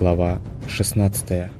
Глава 16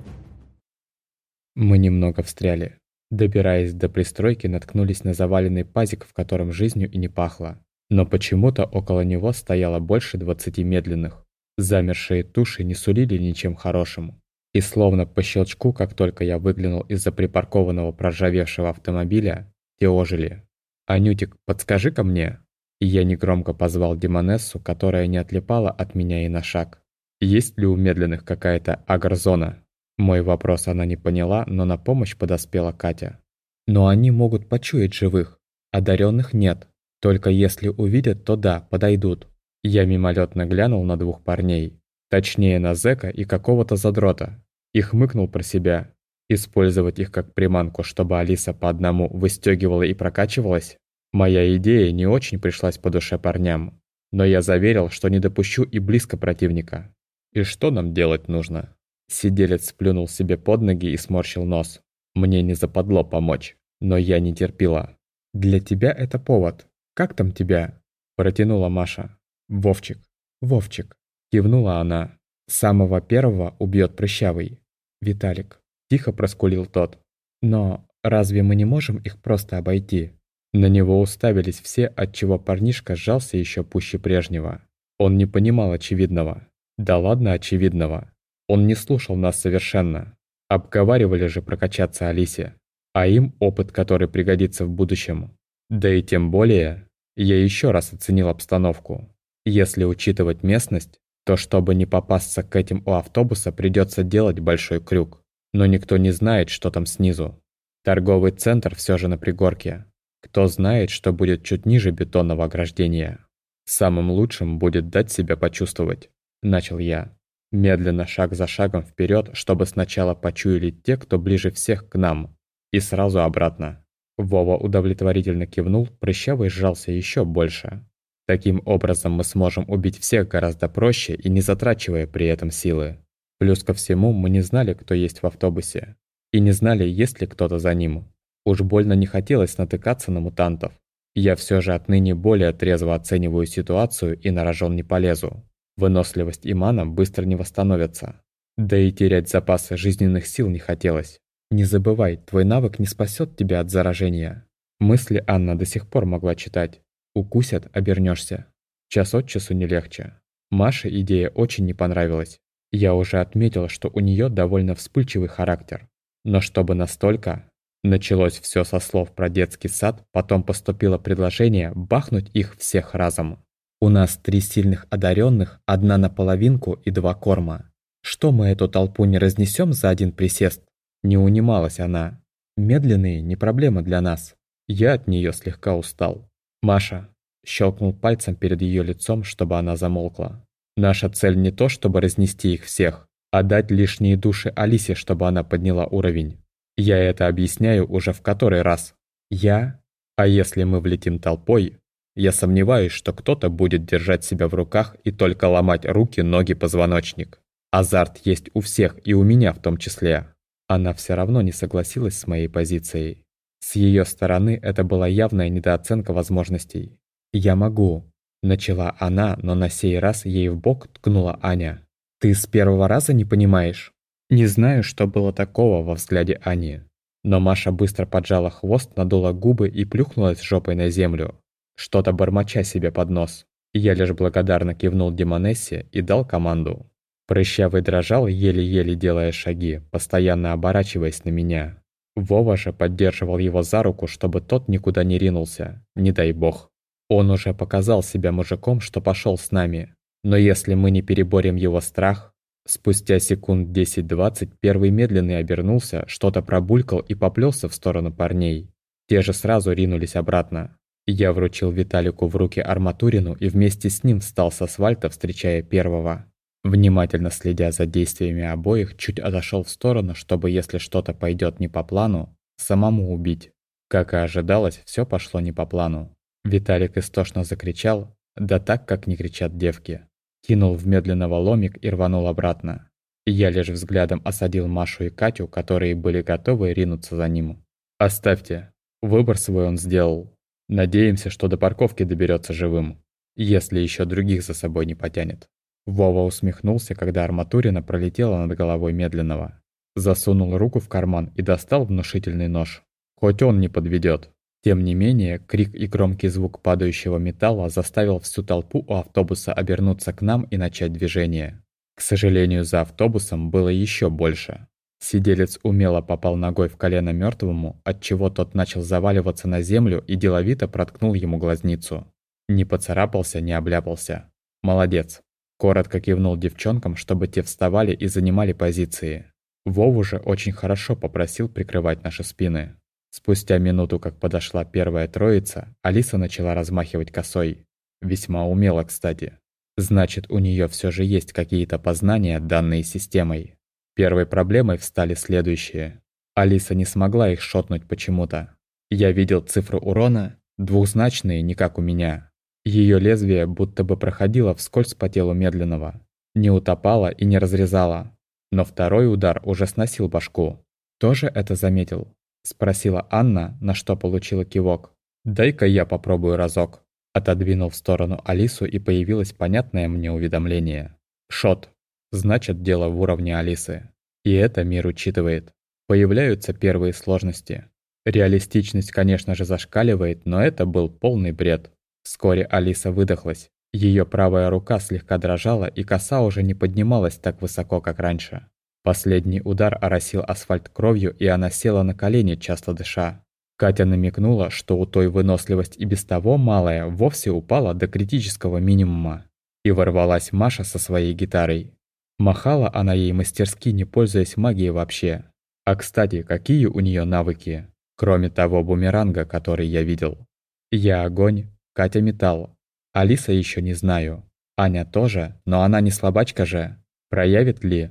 Мы немного встряли. Добираясь до пристройки, наткнулись на заваленный пазик, в котором жизнью и не пахло. Но почему-то около него стояло больше двадцати медленных. Замершие туши не сулили ничем хорошим. И словно по щелчку, как только я выглянул из-за припаркованного проржавевшего автомобиля, те ожили. «Анютик, подскажи-ка мне!» И я негромко позвал Демонессу, которая не отлипала от меня и на шаг. Есть ли у медленных какая-то агрзона? Мой вопрос она не поняла, но на помощь подоспела Катя. Но они могут почуять живых. Одаренных нет. Только если увидят, то да, подойдут. Я мимолетно глянул на двух парней. Точнее, на зэка и какого-то задрота. И хмыкнул про себя. Использовать их как приманку, чтобы Алиса по одному выстегивала и прокачивалась? Моя идея не очень пришлась по душе парням. Но я заверил, что не допущу и близко противника. И что нам делать нужно? Сиделец сплюнул себе под ноги и сморщил нос. Мне не западло помочь, но я не терпела. «Для тебя это повод. Как там тебя?» Протянула Маша. «Вовчик, Вовчик», кивнула она. «Самого первого убьет прыщавый». «Виталик», тихо проскулил тот. «Но разве мы не можем их просто обойти?» На него уставились все, отчего парнишка сжался еще пуще прежнего. Он не понимал очевидного. Да ладно очевидного. Он не слушал нас совершенно. Обговаривали же прокачаться Алисе. А им опыт, который пригодится в будущем. Да и тем более, я еще раз оценил обстановку. Если учитывать местность, то чтобы не попасться к этим у автобуса, придется делать большой крюк. Но никто не знает, что там снизу. Торговый центр все же на пригорке. Кто знает, что будет чуть ниже бетонного ограждения. Самым лучшим будет дать себя почувствовать. Начал я. Медленно, шаг за шагом вперед, чтобы сначала почуяли те, кто ближе всех к нам. И сразу обратно. Вова удовлетворительно кивнул, прыщавый сжался еще больше. Таким образом мы сможем убить всех гораздо проще и не затрачивая при этом силы. Плюс ко всему, мы не знали, кто есть в автобусе. И не знали, есть ли кто-то за ним. Уж больно не хотелось натыкаться на мутантов. Я все же отныне более трезво оцениваю ситуацию и на рожон не полезу. Выносливость и мана быстро не восстановятся. Да и терять запасы жизненных сил не хотелось. Не забывай, твой навык не спасет тебя от заражения. Мысли Анна до сих пор могла читать. Укусят, обернешься. Час от часу не легче. Маше идея очень не понравилась. Я уже отметил, что у нее довольно вспыльчивый характер. Но чтобы настолько... Началось все со слов про детский сад, потом поступило предложение бахнуть их всех разом. У нас три сильных одаренных, одна наполовинку и два корма. Что мы эту толпу не разнесем за один присест? Не унималась она. Медленные не проблема для нас. Я от нее слегка устал. Маша щелкнул пальцем перед ее лицом, чтобы она замолкла. Наша цель не то, чтобы разнести их всех, а дать лишние души Алисе, чтобы она подняла уровень. Я это объясняю уже в который раз. Я? А если мы влетим толпой, я сомневаюсь, что кто-то будет держать себя в руках и только ломать руки, ноги, позвоночник. Азарт есть у всех и у меня в том числе. Она все равно не согласилась с моей позицией. С ее стороны это была явная недооценка возможностей. «Я могу», – начала она, но на сей раз ей в бок ткнула Аня. «Ты с первого раза не понимаешь?» Не знаю, что было такого во взгляде Ани. Но Маша быстро поджала хвост, надула губы и плюхнулась жопой на землю что-то бормоча себе под нос. Я лишь благодарно кивнул Демонессе и дал команду. Прыщавый дрожал, еле-еле делая шаги, постоянно оборачиваясь на меня. Вова же поддерживал его за руку, чтобы тот никуда не ринулся, не дай бог. Он уже показал себя мужиком, что пошел с нами. Но если мы не переборем его страх... Спустя секунд 10-20 первый медленный обернулся, что-то пробулькал и поплелся в сторону парней. Те же сразу ринулись обратно. Я вручил Виталику в руки арматурину и вместе с ним встал с асфальта, встречая первого. Внимательно следя за действиями обоих, чуть отошел в сторону, чтобы, если что-то пойдет не по плану, самому убить. Как и ожидалось, все пошло не по плану. Виталик истошно закричал, да так, как не кричат девки. Кинул в медленного ломик и рванул обратно. Я лишь взглядом осадил Машу и Катю, которые были готовы ринуться за ним. «Оставьте. Выбор свой он сделал. Надеемся, что до парковки доберется живым, если еще других за собой не потянет. Вова усмехнулся, когда арматурина пролетела над головой медленного. Засунул руку в карман и достал внушительный нож. Хоть он не подведет. Тем не менее, крик и громкий звук падающего металла заставил всю толпу у автобуса обернуться к нам и начать движение. К сожалению, за автобусом было еще больше. Сиделец умело попал ногой в колено мертвому, отчего тот начал заваливаться на землю и деловито проткнул ему глазницу. Не поцарапался, не обляпался. Молодец. Коротко кивнул девчонкам, чтобы те вставали и занимали позиции. Вову же очень хорошо попросил прикрывать наши спины. Спустя минуту, как подошла первая троица, Алиса начала размахивать косой. Весьма умело, кстати. Значит, у нее все же есть какие-то познания, данные системой. Первой проблемой встали следующие. Алиса не смогла их шотнуть почему-то. Я видел цифры урона, двухзначные, не как у меня. Ее лезвие будто бы проходило вскользь по телу медленного. Не утопало и не разрезало. Но второй удар уже сносил башку. Тоже это заметил? Спросила Анна, на что получила кивок. «Дай-ка я попробую разок». Отодвинул в сторону Алису и появилось понятное мне уведомление. «Шот. Значит, дело в уровне Алисы. И это мир учитывает. Появляются первые сложности. Реалистичность, конечно же, зашкаливает, но это был полный бред. Вскоре Алиса выдохлась. Ее правая рука слегка дрожала, и коса уже не поднималась так высоко, как раньше. Последний удар оросил асфальт кровью, и она села на колени, часто дыша. Катя намекнула, что у той выносливость и без того малая вовсе упала до критического минимума. И ворвалась Маша со своей гитарой. Махала она ей мастерски, не пользуясь магией вообще. А кстати, какие у нее навыки? Кроме того бумеранга, который я видел. Я огонь, Катя металл. Алиса еще не знаю. Аня тоже, но она не слабачка же. Проявит ли?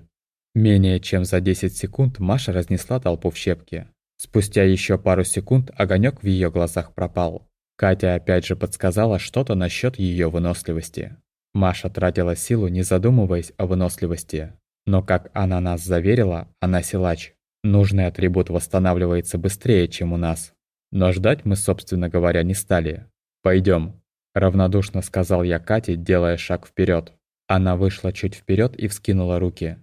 Менее чем за 10 секунд Маша разнесла толпу в щепки. Спустя еще пару секунд огонек в ее глазах пропал. Катя опять же подсказала что-то насчет ее выносливости. Маша тратила силу, не задумываясь о выносливости. Но как она нас заверила, она силач. Нужный атрибут восстанавливается быстрее, чем у нас. Но ждать мы, собственно говоря, не стали. Пойдем, равнодушно сказал я Кате, делая шаг вперед. Она вышла чуть вперед и вскинула руки.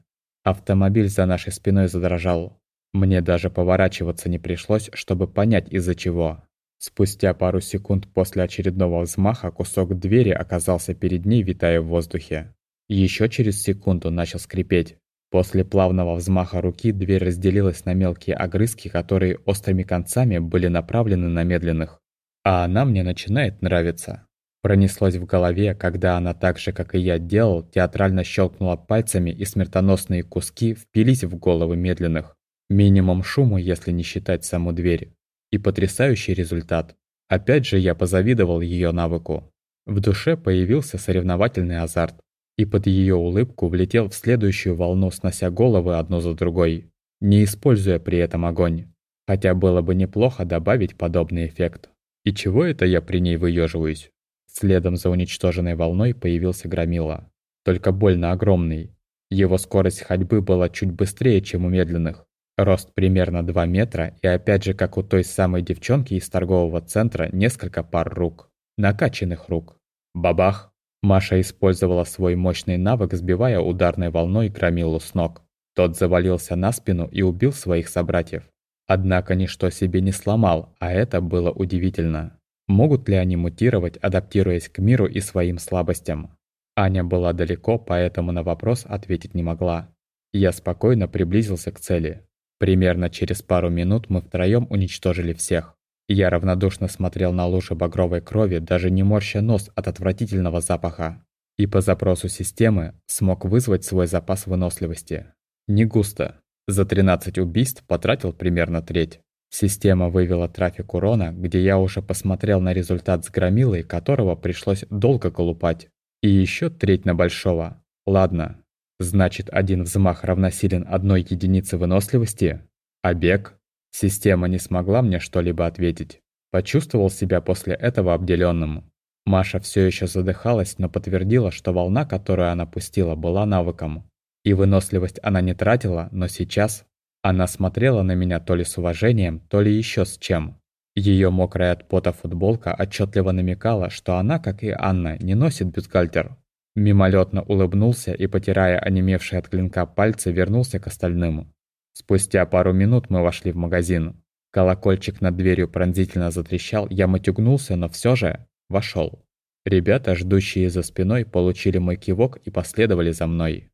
Автомобиль за нашей спиной задрожал. Мне даже поворачиваться не пришлось, чтобы понять из-за чего. Спустя пару секунд после очередного взмаха кусок двери оказался перед ней, витая в воздухе. Еще через секунду начал скрипеть. После плавного взмаха руки дверь разделилась на мелкие огрызки, которые острыми концами были направлены на медленных. А она мне начинает нравиться. Пронеслось в голове, когда она так же, как и я делал, театрально щелкнула пальцами и смертоносные куски впились в головы медленных. Минимум шума, если не считать саму дверь. И потрясающий результат. Опять же я позавидовал ее навыку. В душе появился соревновательный азарт. И под ее улыбку влетел в следующую волну, снося головы одну за другой, не используя при этом огонь. Хотя было бы неплохо добавить подобный эффект. И чего это я при ней выеживаюсь? Следом за уничтоженной волной появился громила. Только больно огромный. Его скорость ходьбы была чуть быстрее, чем у медленных. Рост примерно 2 метра и опять же, как у той самой девчонки из торгового центра, несколько пар рук. Накачанных рук. Бабах! Маша использовала свой мощный навык, сбивая ударной волной громилу с ног. Тот завалился на спину и убил своих собратьев. Однако ничто себе не сломал, а это было удивительно. Могут ли они мутировать, адаптируясь к миру и своим слабостям? Аня была далеко, поэтому на вопрос ответить не могла. Я спокойно приблизился к цели. Примерно через пару минут мы втроем уничтожили всех. Я равнодушно смотрел на лужи багровой крови, даже не морща нос от отвратительного запаха. И по запросу системы смог вызвать свой запас выносливости. Не густо. За 13 убийств потратил примерно треть. Система вывела трафик урона, где я уже посмотрел на результат с громилой, которого пришлось долго колупать. И еще треть на большого. Ладно. Значит, один взмах равносилен одной единице выносливости? А бег? Система не смогла мне что-либо ответить. Почувствовал себя после этого обделенным. Маша все еще задыхалась, но подтвердила, что волна, которую она пустила, была навыком. И выносливость она не тратила, но сейчас она смотрела на меня то ли с уважением, то ли еще с чем. Ее мокрая от пота футболка отчетливо намекала, что она, как и Анна, не носит бюстгальтер. Мимолетно улыбнулся и, потирая онемевшие от клинка пальцы, вернулся к остальным. Спустя пару минут мы вошли в магазин. Колокольчик над дверью пронзительно затрещал, я матюгнулся, но все же вошел. Ребята, ждущие за спиной, получили мой кивок и последовали за мной.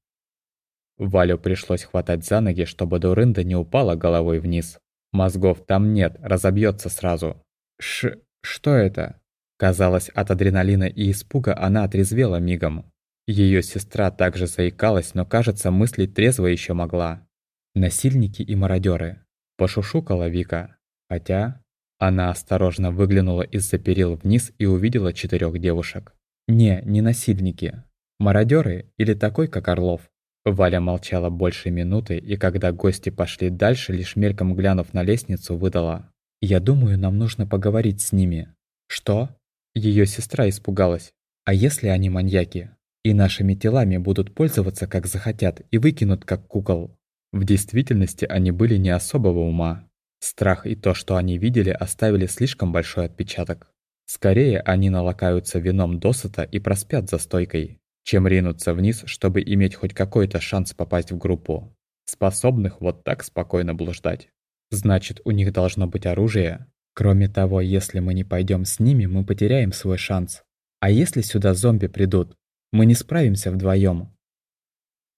Валю пришлось хватать за ноги, чтобы дурында не упала головой вниз. Мозгов там нет, разобьется сразу. Ш... что это? Казалось, от адреналина и испуга она отрезвела мигом. Ее сестра также заикалась, но, кажется, мыслить трезво еще могла. Насильники и мародеры. Пошушукала Вика. Хотя... Она осторожно выглянула из-за перил вниз и увидела четырех девушек. Не, не насильники. Мародеры или такой, как Орлов. Валя молчала больше минуты, и когда гости пошли дальше, лишь мельком глянув на лестницу, выдала. «Я думаю, нам нужно поговорить с ними». «Что?» Ее сестра испугалась. «А если они маньяки? И нашими телами будут пользоваться как захотят и выкинут как кукол?» В действительности они были не особого ума. Страх и то, что они видели, оставили слишком большой отпечаток. Скорее, они налакаются вином досыта и проспят за стойкой чем ринуться вниз, чтобы иметь хоть какой-то шанс попасть в группу, способных вот так спокойно блуждать. Значит, у них должно быть оружие. Кроме того, если мы не пойдем с ними, мы потеряем свой шанс. А если сюда зомби придут, мы не справимся вдвоем.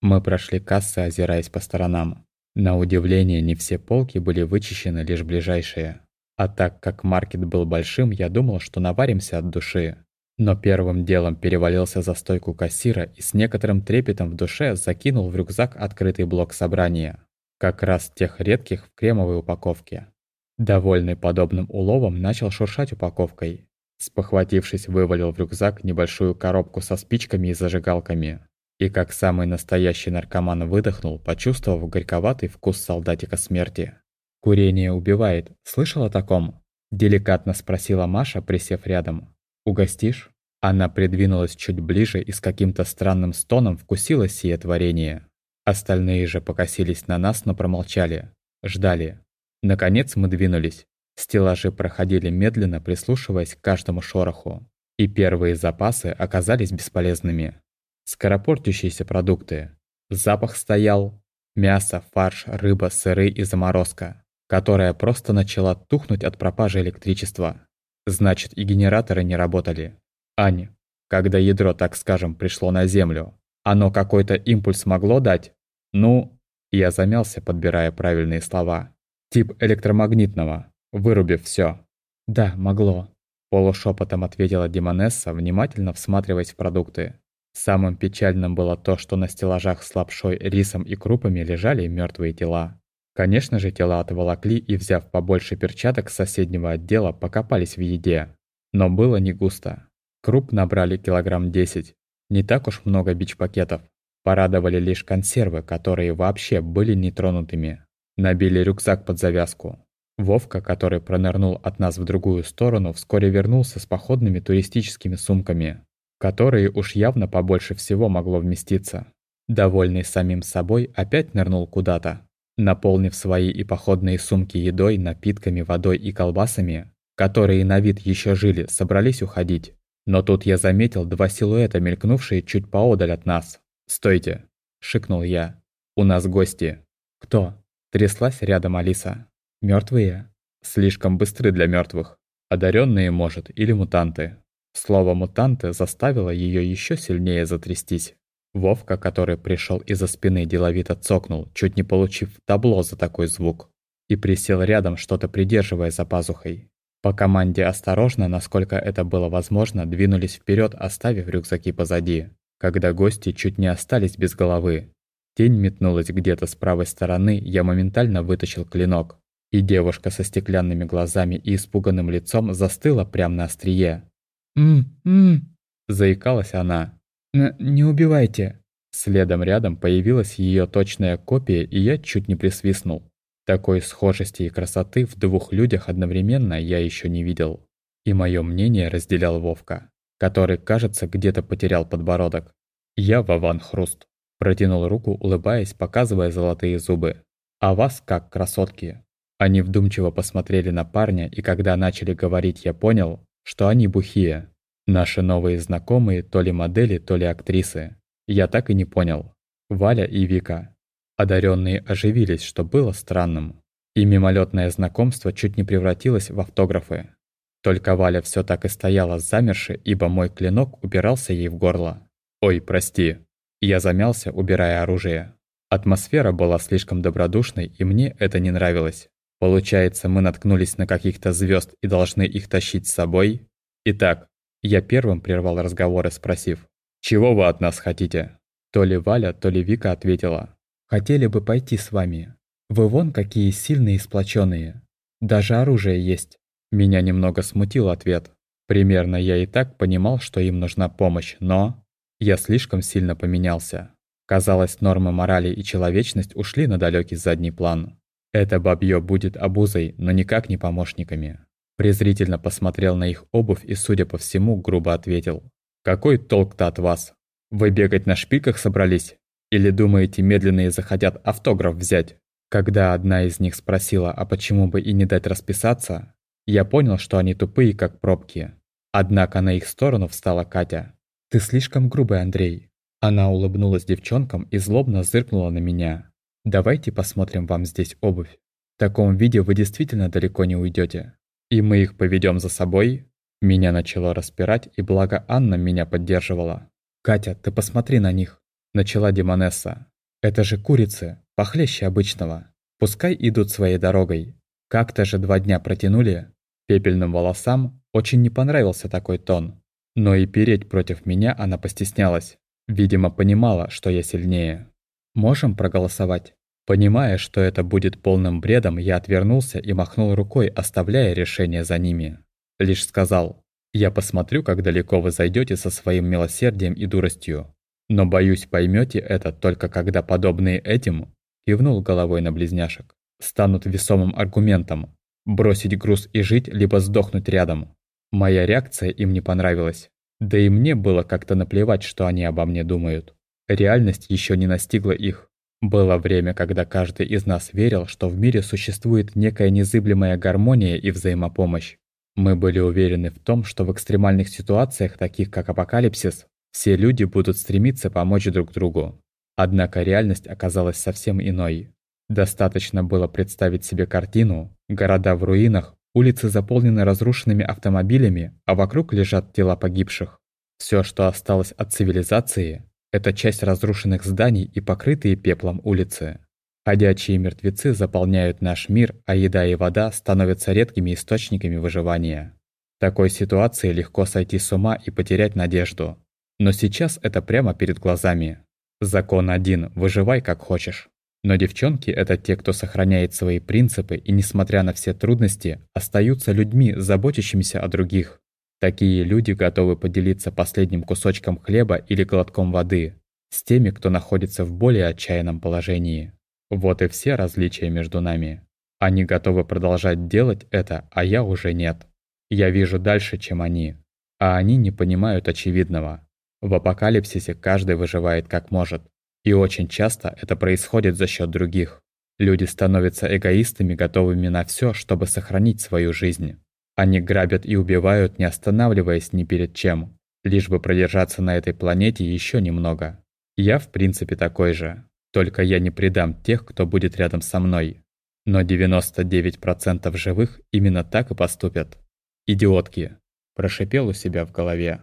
Мы прошли кассы, озираясь по сторонам. На удивление, не все полки были вычищены, лишь ближайшие. А так как маркет был большим, я думал, что наваримся от души. Но первым делом перевалился за стойку кассира и с некоторым трепетом в душе закинул в рюкзак открытый блок собрания. Как раз тех редких в кремовой упаковке. Довольный подобным уловом, начал шуршать упаковкой. Спохватившись, вывалил в рюкзак небольшую коробку со спичками и зажигалками. И как самый настоящий наркоман выдохнул, почувствовав горьковатый вкус солдатика смерти. «Курение убивает. Слышал о таком?» Деликатно спросила Маша, присев рядом. «Угостишь?» Она придвинулась чуть ближе и с каким-то странным стоном вкусила сие творение. Остальные же покосились на нас, но промолчали. Ждали. Наконец мы двинулись. Стеллажи проходили медленно, прислушиваясь к каждому шороху. И первые запасы оказались бесполезными. Скоропортящиеся продукты. Запах стоял. Мясо, фарш, рыба, сыры и заморозка, которая просто начала тухнуть от пропажи электричества. Значит, и генераторы не работали. Ань, когда ядро, так скажем, пришло на Землю, оно какой-то импульс могло дать? Ну, я замялся, подбирая правильные слова. Тип электромагнитного, вырубив все. Да, могло. Полушепотом ответила Димонесса, внимательно всматриваясь в продукты. Самым печальным было то, что на стеллажах с лапшой, рисом и крупами лежали мертвые тела. Конечно же, тела отволокли и, взяв побольше перчаток с соседнего отдела, покопались в еде. Но было не густо. Круп набрали килограмм 10. Не так уж много бич-пакетов. Порадовали лишь консервы, которые вообще были нетронутыми. Набили рюкзак под завязку. Вовка, который пронырнул от нас в другую сторону, вскоре вернулся с походными туристическими сумками, которые уж явно побольше всего могло вместиться. Довольный самим собой, опять нырнул куда-то, Наполнив свои и походные сумки едой, напитками, водой и колбасами, которые на вид еще жили, собрались уходить. Но тут я заметил два силуэта, мелькнувшие чуть поодаль от нас. «Стойте!» – шикнул я. «У нас гости». «Кто?» – тряслась рядом Алиса. Мертвые? Слишком быстры для мертвых. Одаренные, может, или мутанты. Слово «мутанты» заставило ее еще сильнее затрястись. Вовка, который пришел из-за спины, деловито цокнул, чуть не получив табло за такой звук, и присел рядом, что-то придерживая за пазухой. По команде осторожно, насколько это было возможно, двинулись вперед, оставив рюкзаки позади, когда гости чуть не остались без головы. Тень метнулась где-то с правой стороны, я моментально вытащил клинок, и девушка со стеклянными глазами и испуганным лицом застыла прямо на острие. «М-м-м», заикалась она. «Не убивайте!» Следом рядом появилась ее точная копия, и я чуть не присвистнул. Такой схожести и красоты в двух людях одновременно я еще не видел. И мое мнение разделял Вовка, который, кажется, где-то потерял подбородок. Я Вован Хруст. Протянул руку, улыбаясь, показывая золотые зубы. «А вас как, красотки?» Они вдумчиво посмотрели на парня, и когда начали говорить, я понял, что они бухие. Наши новые знакомые то ли модели, то ли актрисы. Я так и не понял. Валя и Вика. Одаренные оживились, что было странным. И мимолетное знакомство чуть не превратилось в автографы. Только Валя все так и стояла замерши, ибо мой клинок упирался ей в горло. «Ой, прости». Я замялся, убирая оружие. Атмосфера была слишком добродушной, и мне это не нравилось. Получается, мы наткнулись на каких-то звезд и должны их тащить с собой? Итак, я первым прервал разговоры, спросив, «Чего вы от нас хотите?» То ли Валя, то ли Вика ответила, «Хотели бы пойти с вами. Вы вон какие сильные и сплоченные. Даже оружие есть». Меня немного смутил ответ. Примерно я и так понимал, что им нужна помощь, но... Я слишком сильно поменялся. Казалось, нормы морали и человечность ушли на далекий задний план. Это бабье будет обузой, но никак не помощниками. Презрительно посмотрел на их обувь и, судя по всему, грубо ответил. «Какой толк-то от вас? Вы бегать на шпильках собрались? Или думаете, медленные захотят автограф взять?» Когда одна из них спросила, а почему бы и не дать расписаться, я понял, что они тупые, как пробки. Однако на их сторону встала Катя. «Ты слишком грубый, Андрей». Она улыбнулась девчонкам и злобно зыркнула на меня. «Давайте посмотрим вам здесь обувь. В таком виде вы действительно далеко не уйдете. И мы их поведем за собой?» Меня начало распирать, и благо Анна меня поддерживала. «Катя, ты посмотри на них», – начала Демонесса. «Это же курицы, похлеще обычного. Пускай идут своей дорогой. Как-то же два дня протянули, Пепельным волосам очень не понравился такой тон. Но и переть против меня она постеснялась. Видимо, понимала, что я сильнее. «Можем проголосовать?» Понимая, что это будет полным бредом, я отвернулся и махнул рукой, оставляя решение за ними. Лишь сказал, «Я посмотрю, как далеко вы зайдете со своим милосердием и дуростью. Но, боюсь, поймете это только когда подобные этим, кивнул головой на близняшек, станут весомым аргументом, Бросить груз и жить, либо сдохнуть рядом. Моя реакция им не понравилась. Да и мне было как-то наплевать, что они обо мне думают. Реальность еще не настигла их. Было время, когда каждый из нас верил, что в мире существует некая незыблемая гармония и взаимопомощь. Мы были уверены в том, что в экстремальных ситуациях, таких как апокалипсис, все люди будут стремиться помочь друг другу. Однако реальность оказалась совсем иной. Достаточно было представить себе картину, города в руинах, улицы заполнены разрушенными автомобилями, а вокруг лежат тела погибших. Все, что осталось от цивилизации, это часть разрушенных зданий и покрытые пеплом улицы. Ходячие мертвецы заполняют наш мир, а еда и вода становятся редкими источниками выживания. В такой ситуации легко сойти с ума и потерять надежду. Но сейчас это прямо перед глазами. Закон один – выживай как хочешь. Но девчонки – это те, кто сохраняет свои принципы и, несмотря на все трудности, остаются людьми, заботящимися о других. Такие люди готовы поделиться последним кусочком хлеба или глотком воды с теми, кто находится в более отчаянном положении. Вот и все различия между нами. Они готовы продолжать делать это, а я уже нет. Я вижу дальше, чем они. А они не понимают очевидного. В апокалипсисе каждый выживает как может. И очень часто это происходит за счет других. Люди становятся эгоистами, готовыми на все, чтобы сохранить свою жизнь. Они грабят и убивают, не останавливаясь ни перед чем, лишь бы продержаться на этой планете еще немного. Я в принципе такой же, только я не предам тех, кто будет рядом со мной. Но 99% живых именно так и поступят. «Идиотки!» – прошипел у себя в голове.